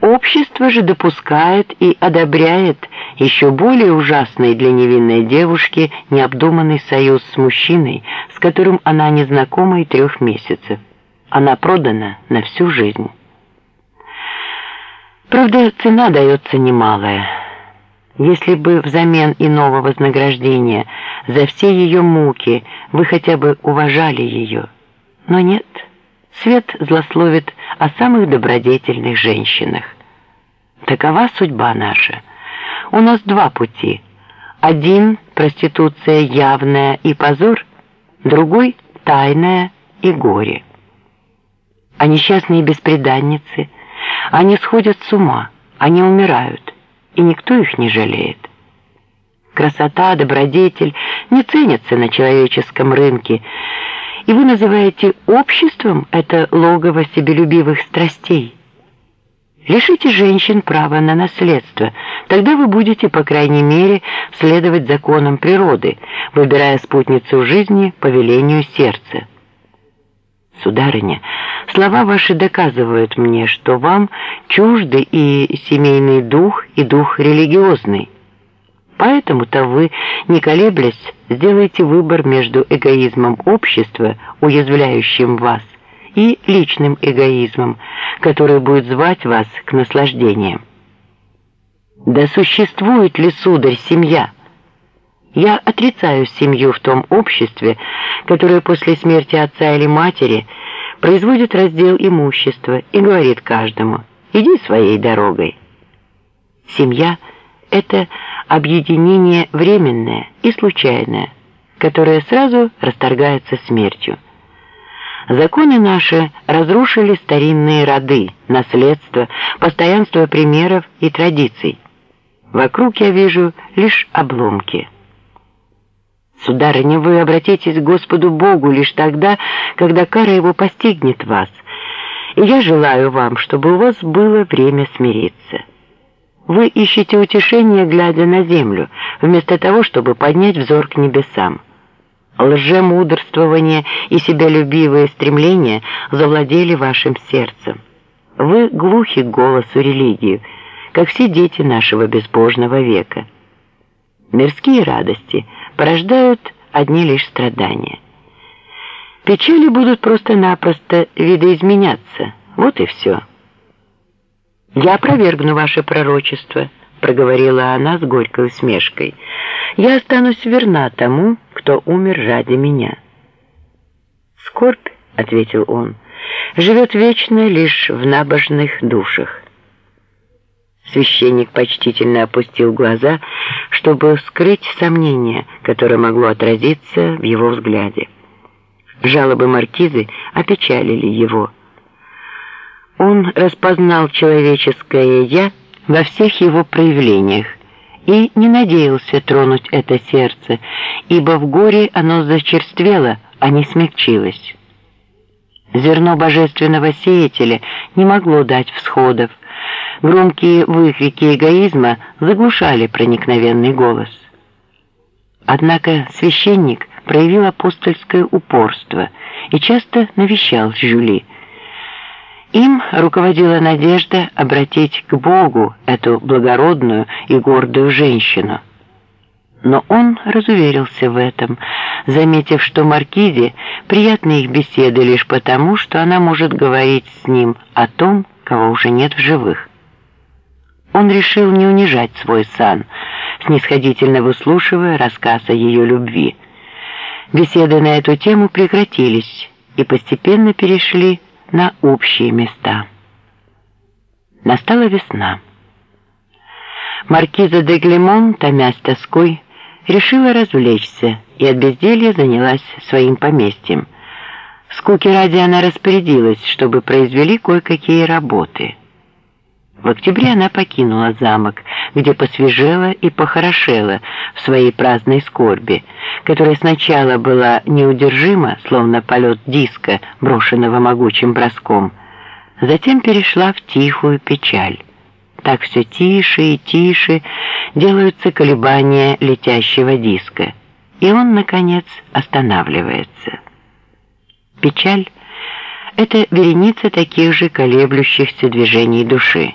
Общество же допускает и одобряет еще более ужасный для невинной девушки необдуманный союз с мужчиной, с которым она не знакома и трех месяцев. Она продана на всю жизнь. Правда, цена дается немалая. Если бы взамен иного вознаграждения за все ее муки вы хотя бы уважали ее. Но нет, свет злословит о самых добродетельных женщинах. Такова судьба наша. У нас два пути. Один – проституция явная и позор, другой – тайная и горе. А несчастные беспреданницы, они сходят с ума, они умирают, и никто их не жалеет. Красота, добродетель не ценятся на человеческом рынке, и вы называете обществом это логово себелюбивых страстей. Лишите женщин права на наследство, тогда вы будете, по крайней мере, следовать законам природы, выбирая спутницу жизни по велению сердца. Сударыня, слова ваши доказывают мне, что вам чужды и семейный дух, и дух религиозный. Поэтому-то вы, не колеблясь, сделаете выбор между эгоизмом общества, уязвляющим вас, и личным эгоизмом, который будет звать вас к наслаждениям. Да существует ли, сударь, семья? Я отрицаю семью в том обществе, которое после смерти отца или матери производит раздел имущества и говорит каждому «иди своей дорогой». Семья – это объединение временное и случайное, которое сразу расторгается смертью. Законы наши разрушили старинные роды, наследство, постоянство примеров и традиций. Вокруг я вижу лишь обломки. Сударыня, вы обратитесь к Господу Богу лишь тогда, когда кара его постигнет вас. И я желаю вам, чтобы у вас было время смириться. Вы ищете утешение, глядя на землю, вместо того, чтобы поднять взор к небесам. Лжемудрствование и себялюбивые стремления завладели вашим сердцем. Вы глухи к голосу религии, как все дети нашего безбожного века. Мирские радости порождают одни лишь страдания. Печали будут просто-напросто видоизменяться. Вот и все. «Я опровергну ваше пророчество», — проговорила она с горькой усмешкой. «Я останусь верна тому, кто умер ради меня». «Скорбь», — ответил он, — «живет вечно лишь в набожных душах». Священник почтительно опустил глаза, чтобы скрыть сомнение, которое могло отразиться в его взгляде. Жалобы маркизы опечалили его. Он распознал человеческое «я» во всех его проявлениях и не надеялся тронуть это сердце, ибо в горе оно зачерствело, а не смягчилось. Зерно божественного сеятеля не могло дать всходов, громкие выкрики эгоизма заглушали проникновенный голос. Однако священник проявил апостольское упорство и часто навещал Жюли, им руководила надежда обратить к Богу эту благородную и гордую женщину. Но он разуверился в этом, заметив, что Маркизе приятны их беседы лишь потому, что она может говорить с ним о том, кого уже нет в живых. Он решил не унижать свой сан, снисходительно выслушивая рассказ о ее любви. Беседы на эту тему прекратились и постепенно перешли на общие места. Настала весна. Маркиза де Глемон, томясь тоской, решила развлечься и от безделья занялась своим поместьем. Скуки ради она распорядилась, чтобы произвели кое-какие работы. В октябре она покинула замок, где посвежела и похорошела в своей праздной скорби, которая сначала была неудержима, словно полет диска, брошенного могучим броском, затем перешла в тихую печаль. Так все тише и тише делаются колебания летящего диска, и он, наконец, останавливается. Печаль — это вереница таких же колеблющихся движений души.